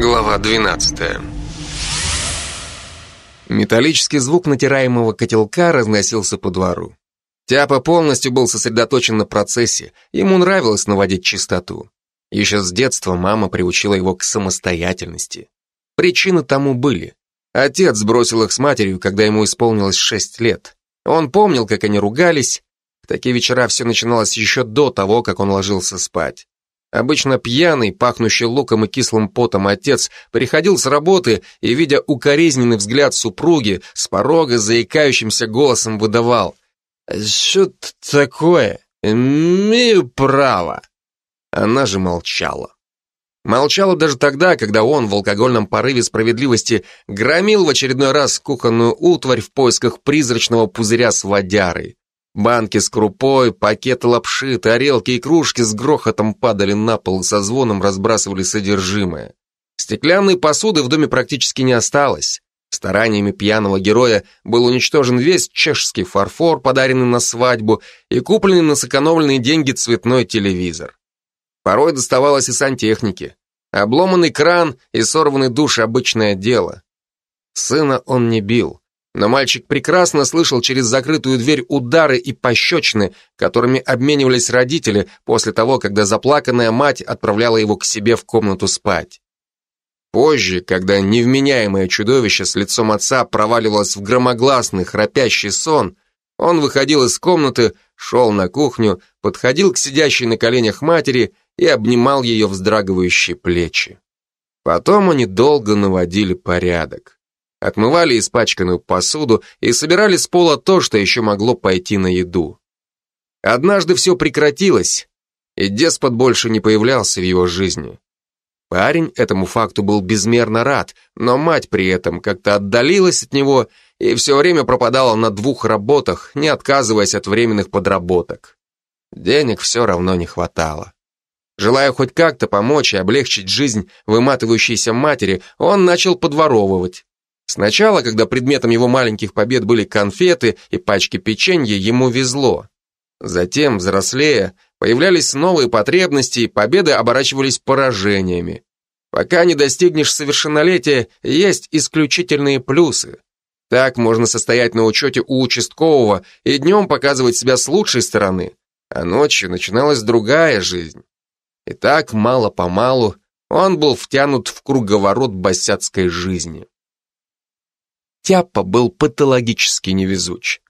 Глава 12 Металлический звук натираемого котелка разносился по двору. Тяпа полностью был сосредоточен на процессе, ему нравилось наводить чистоту. Еще с детства мама приучила его к самостоятельности. Причины тому были. Отец бросил их с матерью, когда ему исполнилось шесть лет. Он помнил, как они ругались. В такие вечера все начиналось еще до того, как он ложился спать. Обычно пьяный, пахнущий луком и кислым потом отец приходил с работы и, видя укоризненный взгляд супруги, с порога заикающимся голосом выдавал «Что такое? Имею право». Она же молчала. Молчала даже тогда, когда он в алкогольном порыве справедливости громил в очередной раз кухонную утварь в поисках призрачного пузыря с водярой. Банки с крупой, пакеты лапши, тарелки и кружки с грохотом падали на пол и со звоном разбрасывали содержимое. Стеклянной посуды в доме практически не осталось. Стараниями пьяного героя был уничтожен весь чешский фарфор, подаренный на свадьбу, и купленный на сэкономленные деньги цветной телевизор. Порой доставалось и сантехнике. Обломанный кран и сорванный душ – обычное дело. Сына он не бил. Но мальчик прекрасно слышал через закрытую дверь удары и пощечины, которыми обменивались родители после того, когда заплаканная мать отправляла его к себе в комнату спать. Позже, когда невменяемое чудовище с лицом отца проваливалось в громогласный храпящий сон, он выходил из комнаты, шел на кухню, подходил к сидящей на коленях матери и обнимал ее вздрагивающие плечи. Потом они долго наводили порядок отмывали испачканную посуду и собирали с пола то, что еще могло пойти на еду. Однажды все прекратилось, и деспот больше не появлялся в его жизни. Парень этому факту был безмерно рад, но мать при этом как-то отдалилась от него и все время пропадала на двух работах, не отказываясь от временных подработок. Денег все равно не хватало. Желая хоть как-то помочь и облегчить жизнь выматывающейся матери, он начал подворовывать. Сначала, когда предметом его маленьких побед были конфеты и пачки печенья, ему везло. Затем, взрослея, появлялись новые потребности, и победы оборачивались поражениями. Пока не достигнешь совершеннолетия, есть исключительные плюсы. Так можно состоять на учете у участкового и днем показывать себя с лучшей стороны, а ночью начиналась другая жизнь. И так, мало-помалу, он был втянут в круговорот босяцкой жизни. Тяпа был патологически невезуч.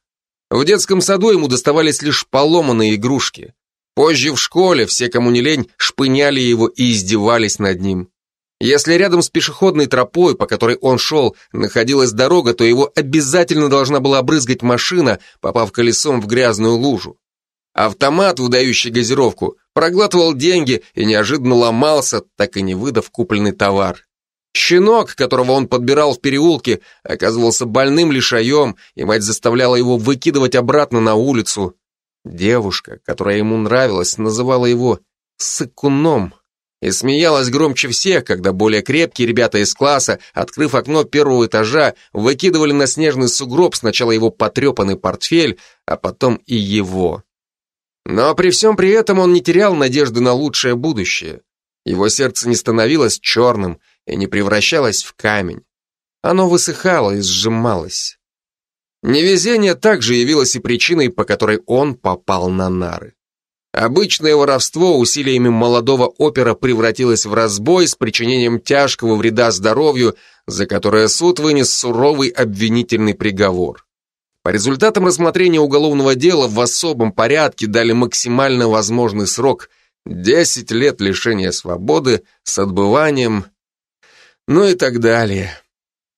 В детском саду ему доставались лишь поломанные игрушки. Позже в школе все, кому не лень, шпыняли его и издевались над ним. Если рядом с пешеходной тропой, по которой он шел, находилась дорога, то его обязательно должна была обрызгать машина, попав колесом в грязную лужу. Автомат, выдающий газировку, проглатывал деньги и неожиданно ломался, так и не выдав купленный товар. Щенок, которого он подбирал в переулке, оказывался больным лишаем, и мать заставляла его выкидывать обратно на улицу. Девушка, которая ему нравилась, называла его «сыкуном» и смеялась громче всех, когда более крепкие ребята из класса, открыв окно первого этажа, выкидывали на снежный сугроб сначала его потрепанный портфель, а потом и его. Но при всем при этом он не терял надежды на лучшее будущее. Его сердце не становилось черным, и не превращалось в камень. Оно высыхало и сжималось. Невезение также явилось и причиной, по которой он попал на нары. Обычное воровство усилиями молодого опера превратилось в разбой с причинением тяжкого вреда здоровью, за которое суд вынес суровый обвинительный приговор. По результатам рассмотрения уголовного дела в особом порядке дали максимально возможный срок – 10 лет лишения свободы с отбыванием ну и так далее.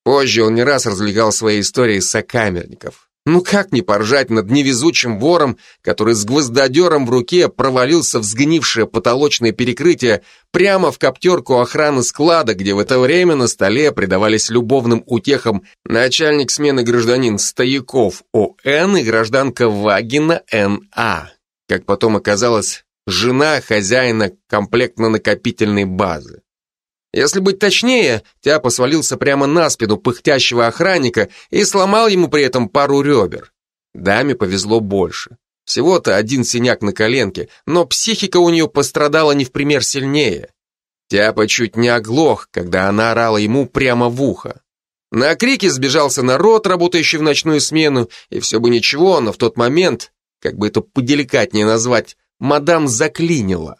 Позже он не раз развлекал свои истории сокамерников. Ну как не поржать над невезучим вором, который с гвоздодером в руке провалился в сгнившее потолочное перекрытие прямо в коптерку охраны склада, где в это время на столе предавались любовным утехам начальник смены гражданин Стояков О.Н. и гражданка Вагина Н.А. Как потом оказалось, жена хозяина комплектно-накопительной базы. Если быть точнее, Тяпа свалился прямо на спину пыхтящего охранника и сломал ему при этом пару ребер. Даме повезло больше. Всего-то один синяк на коленке, но психика у нее пострадала не в пример сильнее. Тяпа чуть не оглох, когда она орала ему прямо в ухо. На крики сбежался народ, работающий в ночную смену, и все бы ничего, но в тот момент, как бы это поделикатнее назвать, мадам заклинила.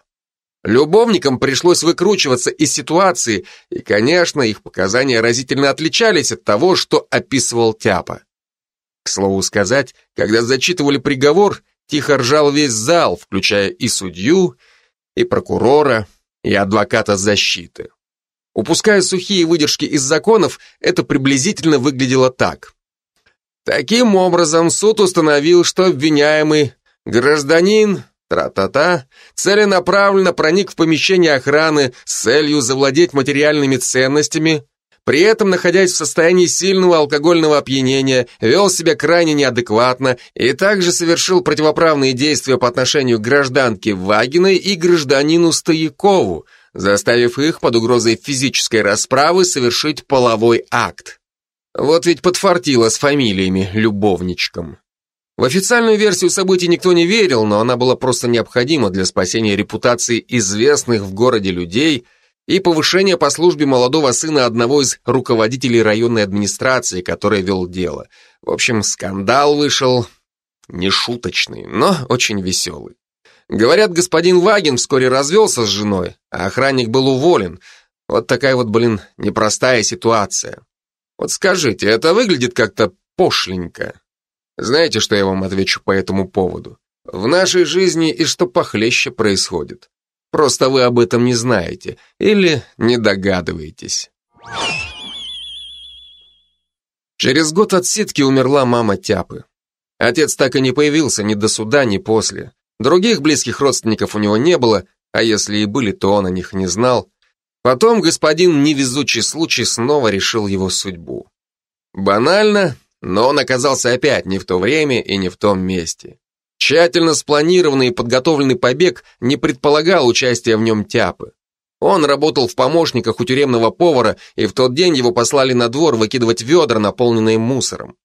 Любовникам пришлось выкручиваться из ситуации, и, конечно, их показания разительно отличались от того, что описывал Тяпа. К слову сказать, когда зачитывали приговор, тихо ржал весь зал, включая и судью, и прокурора, и адвоката защиты. Упуская сухие выдержки из законов, это приблизительно выглядело так. Таким образом, суд установил, что обвиняемый гражданин Тра-та-та, целенаправленно проник в помещение охраны с целью завладеть материальными ценностями, при этом, находясь в состоянии сильного алкогольного опьянения, вел себя крайне неадекватно и также совершил противоправные действия по отношению к гражданке Вагиной и гражданину Стоякову, заставив их под угрозой физической расправы совершить половой акт. Вот ведь подфартило с фамилиями любовничком. В официальную версию событий никто не верил, но она была просто необходима для спасения репутации известных в городе людей и повышения по службе молодого сына одного из руководителей районной администрации, который вел дело. В общем, скандал вышел нешуточный, но очень веселый. Говорят, господин Вагин вскоре развелся с женой, а охранник был уволен. Вот такая вот, блин, непростая ситуация. Вот скажите, это выглядит как-то пошленько? Знаете, что я вам отвечу по этому поводу? В нашей жизни и что похлеще происходит. Просто вы об этом не знаете или не догадываетесь. Через год от ситки умерла мама Тяпы. Отец так и не появился ни до суда, ни после. Других близких родственников у него не было, а если и были, то он о них не знал. Потом господин невезучий случай снова решил его судьбу. Банально, но он оказался опять не в то время и не в том месте. Тщательно спланированный и подготовленный побег не предполагал участия в нем Тяпы. Он работал в помощниках у тюремного повара, и в тот день его послали на двор выкидывать ведра, наполненные мусором.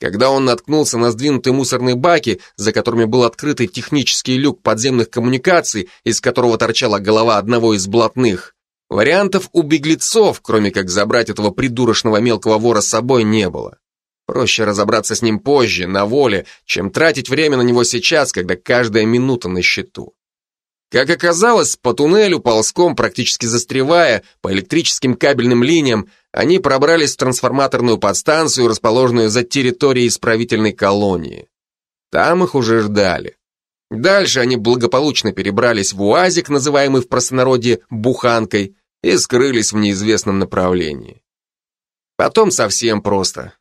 Когда он наткнулся на сдвинутые мусорные баки, за которыми был открытый технический люк подземных коммуникаций, из которого торчала голова одного из блатных, вариантов у беглецов, кроме как забрать этого придурочного мелкого вора с собой, не было. Проще разобраться с ним позже, на воле, чем тратить время на него сейчас, когда каждая минута на счету. Как оказалось, по туннелю, ползком, практически застревая, по электрическим кабельным линиям, они пробрались в трансформаторную подстанцию, расположенную за территорией исправительной колонии. Там их уже ждали. Дальше они благополучно перебрались в УАЗик, называемый в простонародье «буханкой», и скрылись в неизвестном направлении. Потом совсем просто.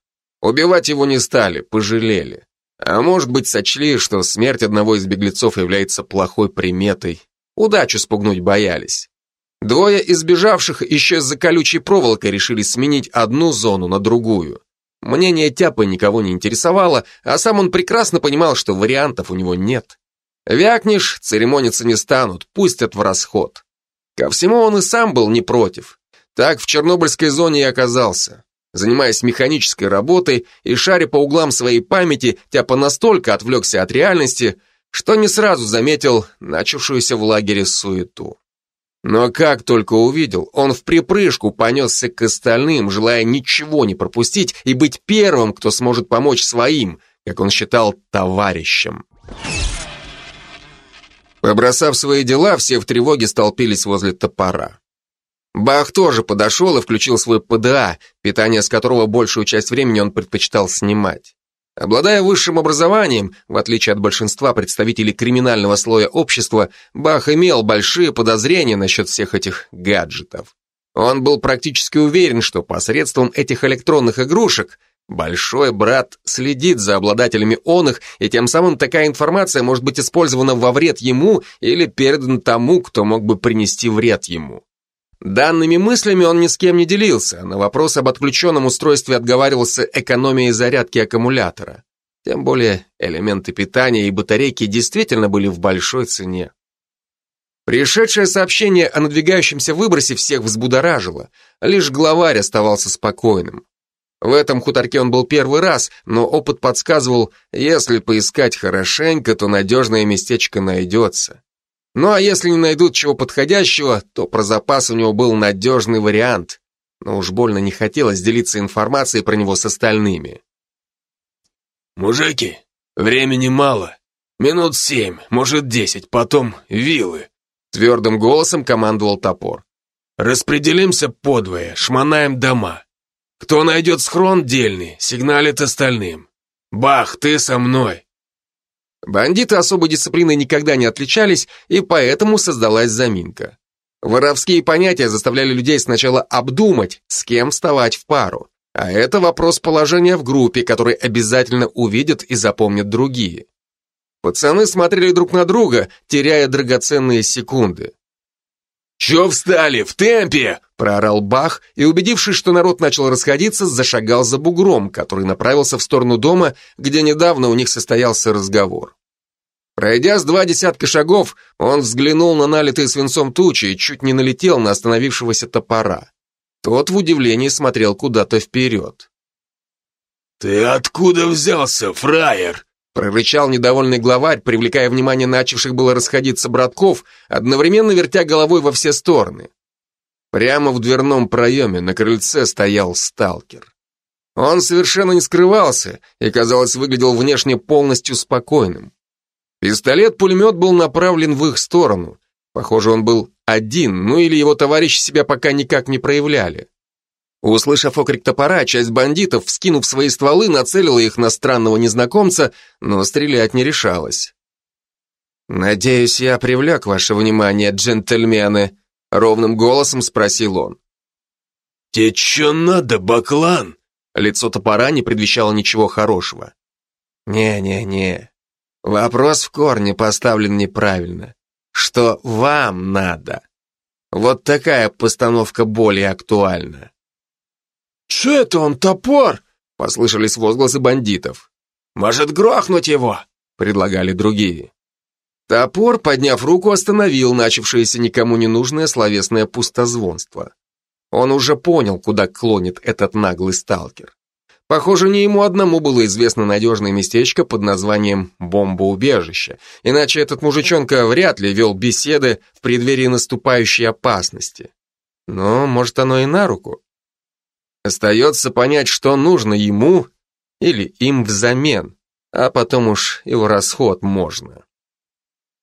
Убивать его не стали, пожалели. А может быть, сочли, что смерть одного из беглецов является плохой приметой. Удачу спугнуть боялись. Двое избежавших еще за колючей проволокой решили сменить одну зону на другую. Мнение Тяпы никого не интересовало, а сам он прекрасно понимал, что вариантов у него нет. Вякнешь, церемониться не станут, пустят в расход. Ко всему он и сам был не против. Так в Чернобыльской зоне и оказался. Занимаясь механической работой и шаря по углам своей памяти, Тяпа настолько отвлекся от реальности, что не сразу заметил начавшуюся в лагере суету. Но как только увидел, он в припрыжку понесся к остальным, желая ничего не пропустить и быть первым, кто сможет помочь своим, как он считал, товарищам. Побросав свои дела, все в тревоге столпились возле топора. Бах тоже подошел и включил свой ПДА, питание с которого большую часть времени он предпочитал снимать. Обладая высшим образованием, в отличие от большинства представителей криминального слоя общества, Бах имел большие подозрения насчет всех этих гаджетов. Он был практически уверен, что посредством этих электронных игрушек большой брат следит за обладателями он их, и тем самым такая информация может быть использована во вред ему или передана тому, кто мог бы принести вред ему. Данными мыслями он ни с кем не делился, на вопрос об отключенном устройстве отговаривался экономией зарядки аккумулятора. Тем более элементы питания и батарейки действительно были в большой цене. Пришедшее сообщение о надвигающемся выбросе всех взбудоражило, лишь главарь оставался спокойным. В этом хуторке он был первый раз, но опыт подсказывал, если поискать хорошенько, то надежное местечко найдется. Ну а если не найдут чего подходящего, то про запас у него был надежный вариант. Но уж больно не хотелось делиться информацией про него с остальными. «Мужики, времени мало. Минут семь, может десять, потом вилы», твердым голосом командовал топор. «Распределимся подвое, шмонаем дома. Кто найдет схрон дельный, сигналит остальным. Бах, ты со мной. Бандиты особой дисциплиной никогда не отличались, и поэтому создалась заминка. Воровские понятия заставляли людей сначала обдумать, с кем вставать в пару. А это вопрос положения в группе, который обязательно увидят и запомнят другие. Пацаны смотрели друг на друга, теряя драгоценные секунды. «Че встали? В темпе!» – проорал Бах и, убедившись, что народ начал расходиться, зашагал за бугром, который направился в сторону дома, где недавно у них состоялся разговор. Пройдя с два десятка шагов, он взглянул на налитые свинцом тучи и чуть не налетел на остановившегося топора. Тот в удивлении смотрел куда-то вперед. «Ты откуда взялся, фраер?» Прорычал недовольный главарь, привлекая внимание начавших было расходиться братков, одновременно вертя головой во все стороны. Прямо в дверном проеме на крыльце стоял сталкер. Он совершенно не скрывался и, казалось, выглядел внешне полностью спокойным. Пистолет-пулемет был направлен в их сторону. Похоже, он был один, ну или его товарищи себя пока никак не проявляли. Услышав окрик топора, часть бандитов, вскинув свои стволы, нацелила их на странного незнакомца, но стрелять не решалась. «Надеюсь, я привлек ваше внимание, джентльмены», — ровным голосом спросил он. «Тебе че надо, баклан?» Лицо топора не предвещало ничего хорошего. «Не-не-не, вопрос в корне поставлен неправильно. Что вам надо?» Вот такая постановка более актуальна. «Че это он, топор?» — послышались возгласы бандитов. «Может, грохнуть его?» — предлагали другие. Топор, подняв руку, остановил начавшееся никому не нужное словесное пустозвонство. Он уже понял, куда клонит этот наглый сталкер. Похоже, не ему одному было известно надежное местечко под названием «бомбоубежище», иначе этот мужичонка вряд ли вел беседы в преддверии наступающей опасности. Но, может, оно и на руку. Остается понять, что нужно ему или им взамен, а потом уж и в расход можно.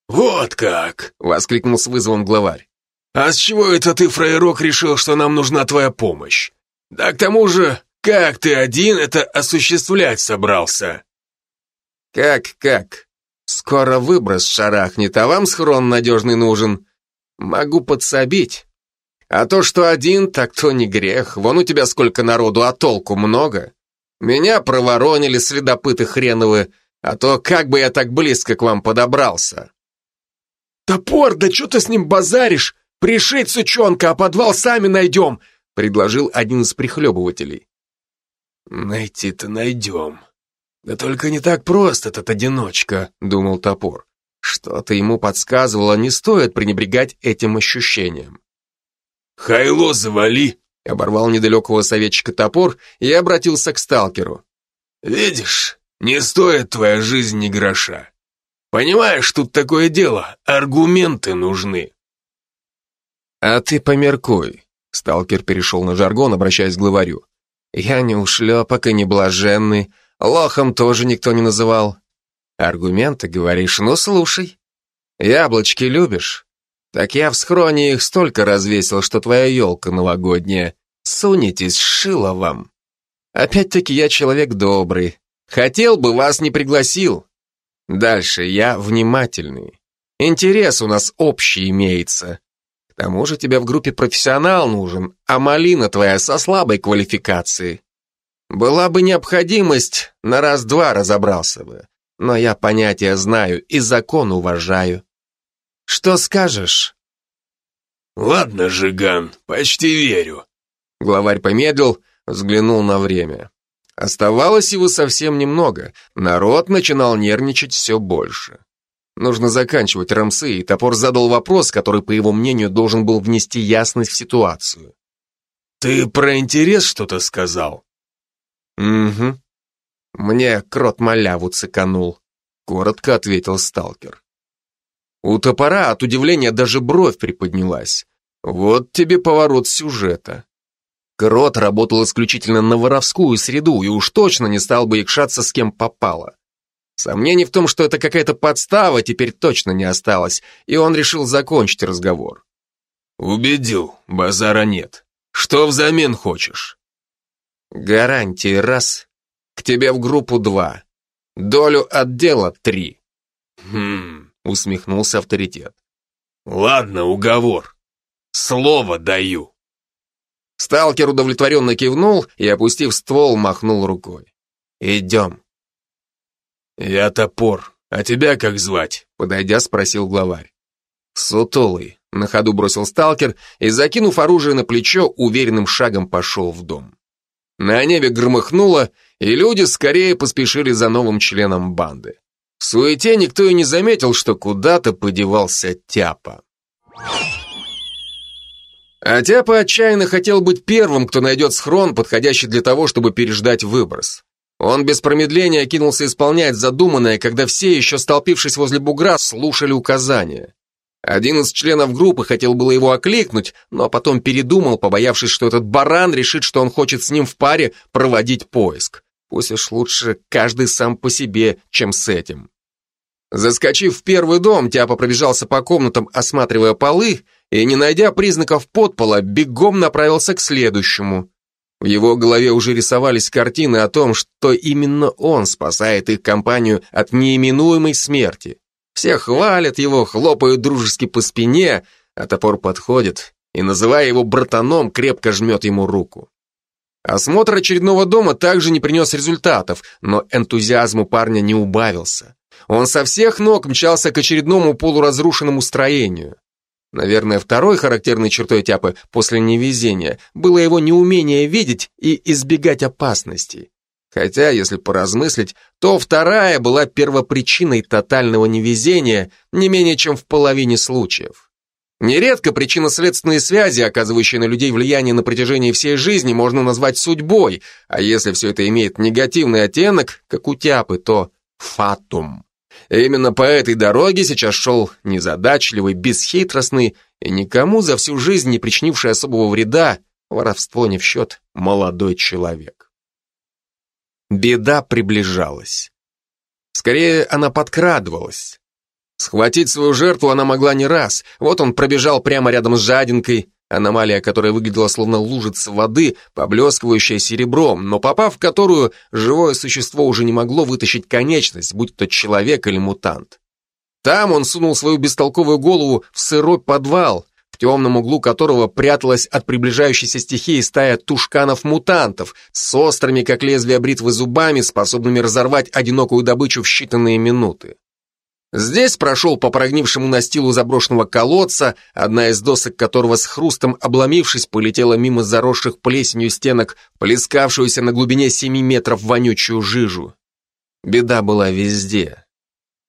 «Вот как!» — воскликнул с вызовом главарь. «А с чего это ты, фраерок, решил, что нам нужна твоя помощь? Да к тому же, как ты один это осуществлять собрался?» «Как-как? Скоро выброс шарахнет, а вам схрон надежный нужен. Могу подсобить. А то, что один, так то не грех. Вон у тебя сколько народу, а толку много. Меня проворонили следопыты хреновы, а то как бы я так близко к вам подобрался. Топор, да что ты с ним базаришь? Пришить, сучонка, а подвал сами найдем, предложил один из прихлебывателей. Найти-то найдем. Да только не так просто этот одиночка, думал топор. Что-то ему подсказывало, не стоит пренебрегать этим ощущением. «Хайло завали!» — оборвал недалекого советчика топор и обратился к сталкеру. «Видишь, не стоит твоя жизнь ни гроша. Понимаешь, тут такое дело, аргументы нужны». «А ты померкуй», — сталкер перешел на жаргон, обращаясь к главарю. «Я не ушлепок и не блаженный, лохом тоже никто не называл. Аргументы, говоришь, ну слушай. Яблочки любишь? Так я в схроне их столько развесил, что твоя елка новогодняя. Сунетесь, шило вам. Опять-таки я человек добрый. Хотел бы, вас не пригласил. Дальше я внимательный. Интерес у нас общий имеется. К тому же тебе в группе профессионал нужен, а малина твоя со слабой квалификацией. Была бы необходимость, на раз-два разобрался бы. Но я понятия знаю и закон уважаю. Что скажешь?» «Ладно, Жиган, почти верю». Главарь помедлил, взглянул на время. Оставалось его совсем немного. Народ начинал нервничать все больше. Нужно заканчивать рамсы, и топор задал вопрос, который, по его мнению, должен был внести ясность в ситуацию. «Ты про интерес что-то сказал?» «Угу. Мне крот маляву цыканул», — коротко ответил сталкер. У топора от удивления даже бровь приподнялась. Вот тебе поворот сюжета. Крот работал исключительно на воровскую среду и уж точно не стал бы икшаться с кем попало. Сомнений в том, что это какая-то подстава, теперь точно не осталось, и он решил закончить разговор. «Убедил, базара нет. Что взамен хочешь?» «Гарантии раз. К тебе в группу два. Долю отдела три». «Хм...» — усмехнулся авторитет. «Ладно, уговор. Слово даю». Сталкер удовлетворенно кивнул и, опустив ствол, махнул рукой. «Идем». «Я топор. А тебя как звать?» Подойдя, спросил главарь. «Сутулый», — на ходу бросил сталкер и, закинув оружие на плечо, уверенным шагом пошел в дом. На небе громыхнуло, и люди скорее поспешили за новым членом банды. В суете никто и не заметил, что куда-то подевался Тяпа. А Тяпа отчаянно хотел быть первым, кто найдет схрон, подходящий для того, чтобы переждать выброс. Он без промедления кинулся исполнять задуманное, когда все, еще столпившись возле бугра, слушали указания. Один из членов группы хотел было его окликнуть, но потом передумал, побоявшись, что этот баран решит, что он хочет с ним в паре проводить поиск. Пусть уж лучше каждый сам по себе, чем с этим. Заскочив в первый дом, Тяпа пробежался по комнатам, осматривая полы, и, не найдя признаков подпола, бегом направился к следующему. В его голове уже рисовались картины о том, что именно он спасает их компанию от неименуемой смерти. Все хвалят его, хлопают дружески по спине, а топор подходит и, называя его братаном, крепко жмет ему руку. Осмотр очередного дома также не принес результатов, но энтузиазм у парня не убавился. Он со всех ног мчался к очередному полуразрушенному строению. Наверное, второй характерной чертой Тяпы после невезения было его неумение видеть и избегать опасностей. Хотя, если поразмыслить, то вторая была первопричиной тотального невезения не менее чем в половине случаев. Нередко причинно-следственные связи, оказывающие на людей влияние на протяжении всей жизни, можно назвать судьбой, а если все это имеет негативный оттенок, как у тяпы, то фатум. И именно по этой дороге сейчас шел незадачливый, бесхитростный и никому за всю жизнь не причинивший особого вреда, воровство не в счет, молодой человек. Беда приближалась. Скорее, она подкрадывалась. Схватить свою жертву она могла не раз. Вот он пробежал прямо рядом с жадинкой, аномалия которая выглядела словно лужица воды, поблескивающая серебром, но попав в которую, живое существо уже не могло вытащить конечность, будь то человек или мутант. Там он сунул свою бестолковую голову в сырой подвал, в темном углу которого пряталась от приближающейся стихии стая тушканов-мутантов с острыми, как лезвие бритвы, зубами, способными разорвать одинокую добычу в считанные минуты. Здесь прошел по прогнившему настилу заброшенного колодца, одна из досок которого с хрустом обломившись полетела мимо заросших плесенью стенок, плескавшуюся на глубине семи метров вонючую жижу. Беда была везде.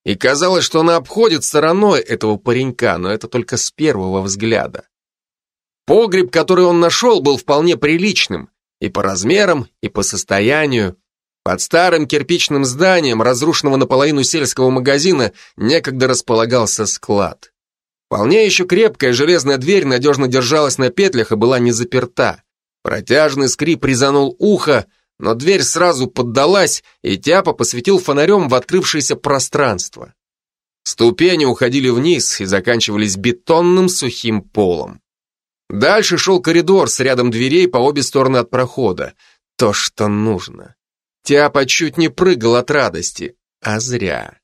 И казалось, что она обходит стороной этого паренька, но это только с первого взгляда. Погреб, который он нашел, был вполне приличным, и по размерам, и по состоянию, под старым кирпичным зданием, разрушенного наполовину сельского магазина, некогда располагался склад. Вполне еще крепкая железная дверь надежно держалась на петлях и была не заперта. Протяжный скрип резанул ухо, но дверь сразу поддалась, и Тяпа посветил фонарем в открывшееся пространство. Ступени уходили вниз и заканчивались бетонным сухим полом. Дальше шел коридор с рядом дверей по обе стороны от прохода. То, что нужно. Тяпа чуть не прыгал от радости, а зря.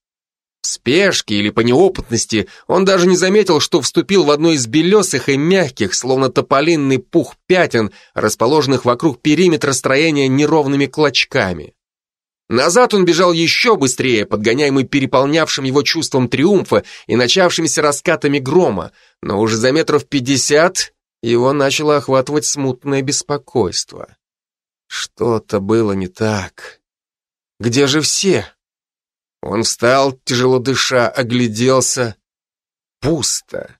В спешке или по неопытности он даже не заметил, что вступил в одно из белесых и мягких, словно тополинный пух пятен, расположенных вокруг периметра строения неровными клочками. Назад он бежал еще быстрее, подгоняемый переполнявшим его чувством триумфа и начавшимися раскатами грома, но уже за метров пятьдесят его начало охватывать смутное беспокойство. Что-то было не так. Где же все? Он встал, тяжело дыша, огляделся. Пусто.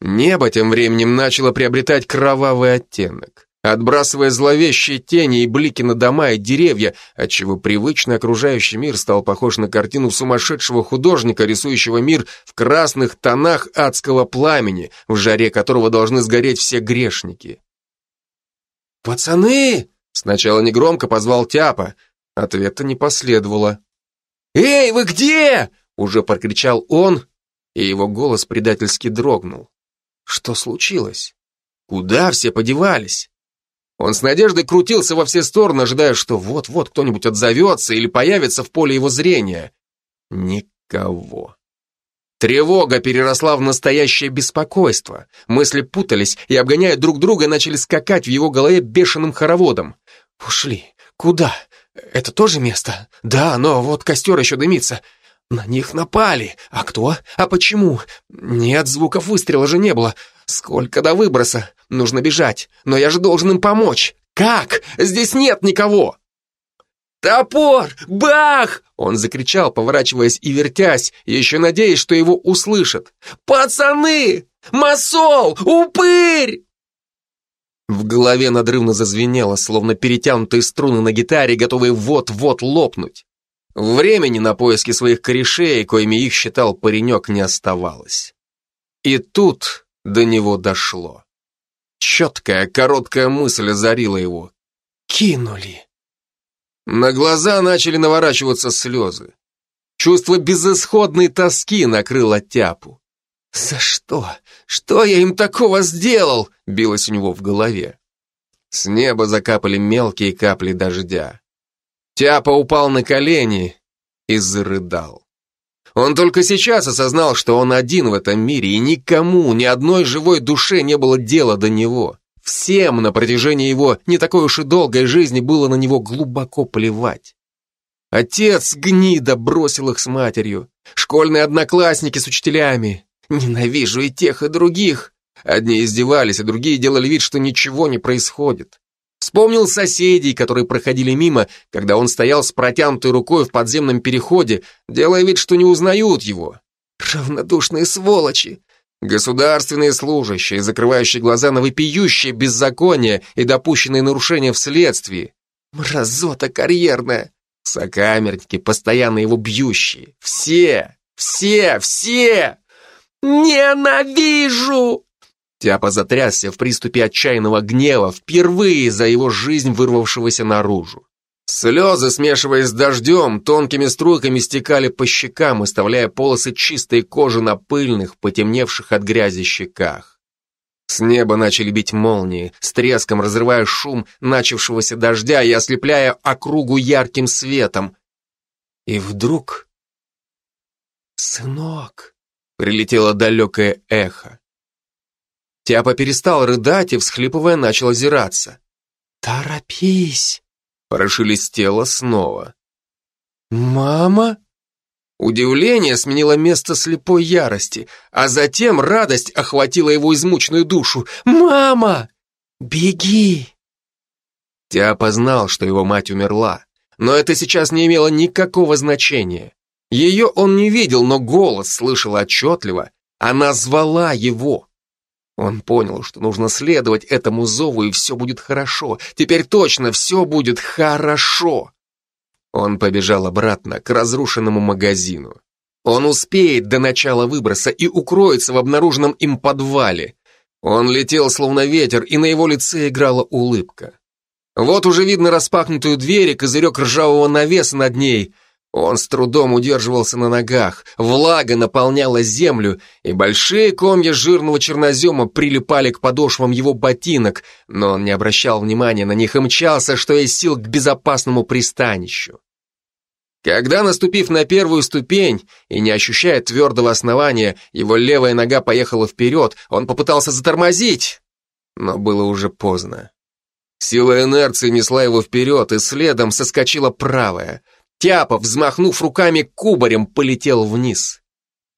Небо тем временем начало приобретать кровавый оттенок. отбрасывая зловещие тени и блики на дома и деревья, отчего привычный окружающий мир стал похож на картину сумасшедшего художника, рисующего мир в красных тонах адского пламени, в жаре которого должны сгореть все грешники. «Пацаны!» — сначала негромко позвал Тяпа. Ответа не последовало. «Эй, вы где?» — уже прокричал он, и его голос предательски дрогнул. Что случилось? Куда все подевались? Он с надеждой крутился во все стороны, ожидая, что вот-вот кто-нибудь отзовется или появится в поле его зрения. Никого. Тревога переросла в настоящее беспокойство. Мысли путались и, обгоняя друг друга, начали скакать в его голове бешеным хороводом. «Ушли. Куда? Это тоже место? Да, но вот костер еще дымится. На них напали. А кто? А почему? Нет, звуков выстрела же не было. Сколько до выброса? Нужно бежать. Но я же должен им помочь. Как? Здесь нет никого. «Топор! Бах!» Он закричал, поворачиваясь и вертясь, еще надеясь, что его услышат. «Пацаны! Масол! Упырь!» В голове надрывно зазвенело, словно перетянутые струны на гитаре, готовые вот-вот лопнуть. Времени на поиски своих корешей, коими их считал паренек, не оставалось. И тут до него дошло. Четкая, короткая мысль озарила его. Кинули. На глаза начали наворачиваться слезы. Чувство безысходной тоски накрыло тяпу. «За что? Что я им такого сделал?» билось у него в голове. С неба закапали мелкие капли дождя. Тяпа упал на колени и зарыдал. Он только сейчас осознал, что он один в этом мире, и никому, ни одной живой душе не было дела до него. Всем на протяжении его не такой уж и долгой жизни было на него глубоко плевать. Отец гнида бросил их с матерью. Школьные одноклассники с учителями. Ненавижу и тех, и других. Одни издевались, а другие делали вид, что ничего не происходит. Вспомнил соседей, которые проходили мимо, когда он стоял с протянутой рукой в подземном переходе, делая вид, что не узнают его. Равнодушные сволочи. Государственные служащие, закрывающие глаза на вопиющее беззаконие и допущенные нарушения в следствии. Мразота карьерная. Сокамерники, постоянно его бьющие. Все, все, все! Ненавижу! Тяпа затрясся в приступе отчаянного гнева, впервые за его жизнь вырвавшегося наружу. Слезы, смешиваясь с дождем, тонкими струйками стекали по щекам, оставляя полосы чистой кожи на пыльных, потемневших от грязи щеках. С неба начали бить молнии, с треском разрывая шум начавшегося дождя и ослепляя округу ярким светом. И вдруг... «Сынок!» — прилетело далекое эхо. Тяпа перестал рыдать и, всхлипывая, начал озираться. «Торопись!» — прошелестело снова. «Мама?» Удивление сменило место слепой ярости, а затем радость охватила его измученную душу. «Мама! Беги!» Тяпа знал, что его мать умерла, но это сейчас не имело никакого значения. Ее он не видел, но голос слышал отчетливо. Она звала его. Он понял, что нужно следовать этому зову, и все будет хорошо. Теперь точно все будет хорошо. Он побежал обратно к разрушенному магазину. Он успеет до начала выброса и укроется в обнаруженном им подвале. Он летел словно ветер, и на его лице играла улыбка. Вот уже видно распахнутую дверь и козырек ржавого навеса над ней — он с трудом удерживался на ногах, влага наполняла землю, и большие комья жирного чернозема прилипали к подошвам его ботинок, но он не обращал внимания на них и мчался, что есть сил к безопасному пристанищу. Когда, наступив на первую ступень и не ощущая твердого основания, его левая нога поехала вперед, он попытался затормозить, но было уже поздно. Сила инерции несла его вперед, и следом соскочила правая – Тяпа, взмахнув руками кубарем, полетел вниз.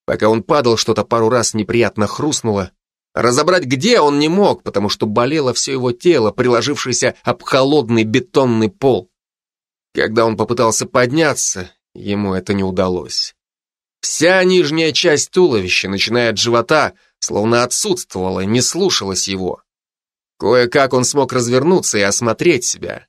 Пока он падал, что-то пару раз неприятно хрустнуло. Разобрать где он не мог, потому что болело все его тело, приложившееся об холодный бетонный пол. Когда он попытался подняться, ему это не удалось. Вся нижняя часть туловища, начиная от живота, словно отсутствовала, не слушалась его. Кое-как он смог развернуться и осмотреть себя.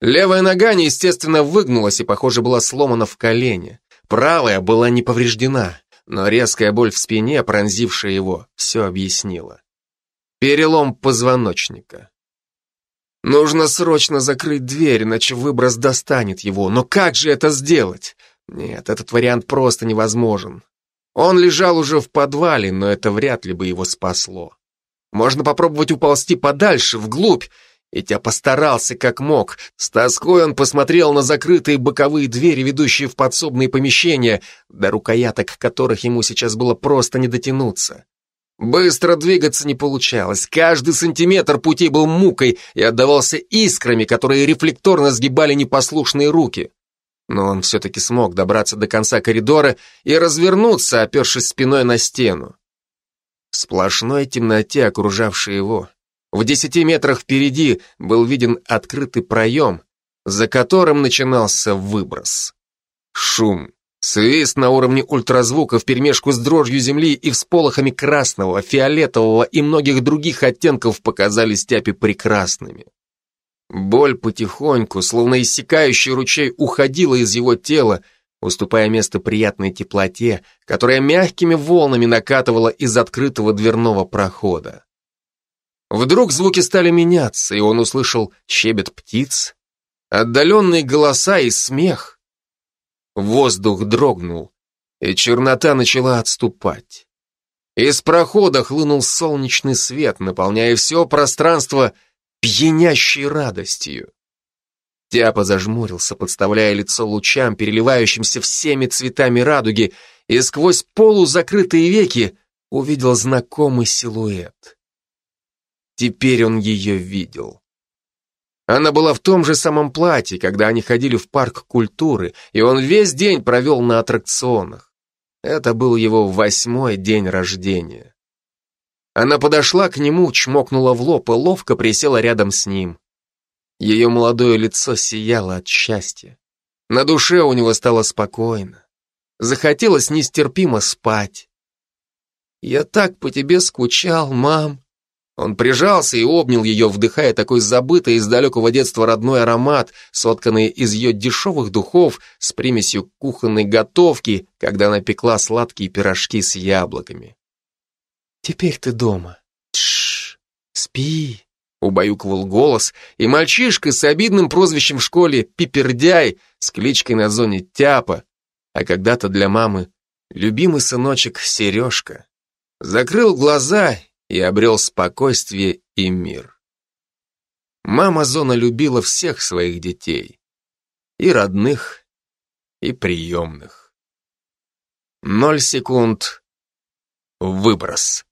Левая нога неестественно выгнулась и, похоже, была сломана в колене. Правая была не повреждена, но резкая боль в спине, пронзившая его, все объяснила. Перелом позвоночника. Нужно срочно закрыть дверь, иначе выброс достанет его. Но как же это сделать? Нет, этот вариант просто невозможен. Он лежал уже в подвале, но это вряд ли бы его спасло. Можно попробовать уползти подальше, вглубь, и я постарался как мог. С тоской он посмотрел на закрытые боковые двери, ведущие в подсобные помещения, до рукояток которых ему сейчас было просто не дотянуться. Быстро двигаться не получалось. Каждый сантиметр пути был мукой и отдавался искрами, которые рефлекторно сгибали непослушные руки. Но он все-таки смог добраться до конца коридора и развернуться, опершись спиной на стену. В сплошной темноте, окружавшей его, в десяти метрах впереди был виден открытый проем, за которым начинался выброс. Шум, Свист на уровне ультразвука вперемешку с дрожью земли и всполохами красного, фиолетового и многих других оттенков показали стяпи прекрасными. Боль потихоньку, словно иссякающий ручей, уходила из его тела, уступая место приятной теплоте, которая мягкими волнами накатывала из открытого дверного прохода. Вдруг звуки стали меняться, и он услышал щебет птиц, отдаленные голоса и смех. Воздух дрогнул, и чернота начала отступать. Из прохода хлынул солнечный свет, наполняя все пространство пьянящей радостью. Тяпа зажмурился, подставляя лицо лучам, переливающимся всеми цветами радуги, и сквозь полузакрытые веки увидел знакомый силуэт. Теперь он ее видел. Она была в том же самом платье, когда они ходили в парк культуры, и он весь день провел на аттракционах. Это был его восьмой день рождения. Она подошла к нему, чмокнула в лоб и ловко присела рядом с ним. Ее молодое лицо сияло от счастья. На душе у него стало спокойно. Захотелось нестерпимо спать. «Я так по тебе скучал, мам», он прижался и обнял ее, вдыхая такой забытый из далекого детства родной аромат, сотканный из ее дешевых духов с примесью кухонной готовки, когда она пекла сладкие пирожки с яблоками. «Теперь ты дома. Тш, спи», — убаюкивал голос, и мальчишка с обидным прозвищем в школе Пипердяй с кличкой на зоне Тяпа, а когда-то для мамы любимый сыночек Сережка, закрыл глаза и обрел спокойствие и мир. Мама Зона любила всех своих детей, и родных, и приемных. Ноль секунд. Выброс.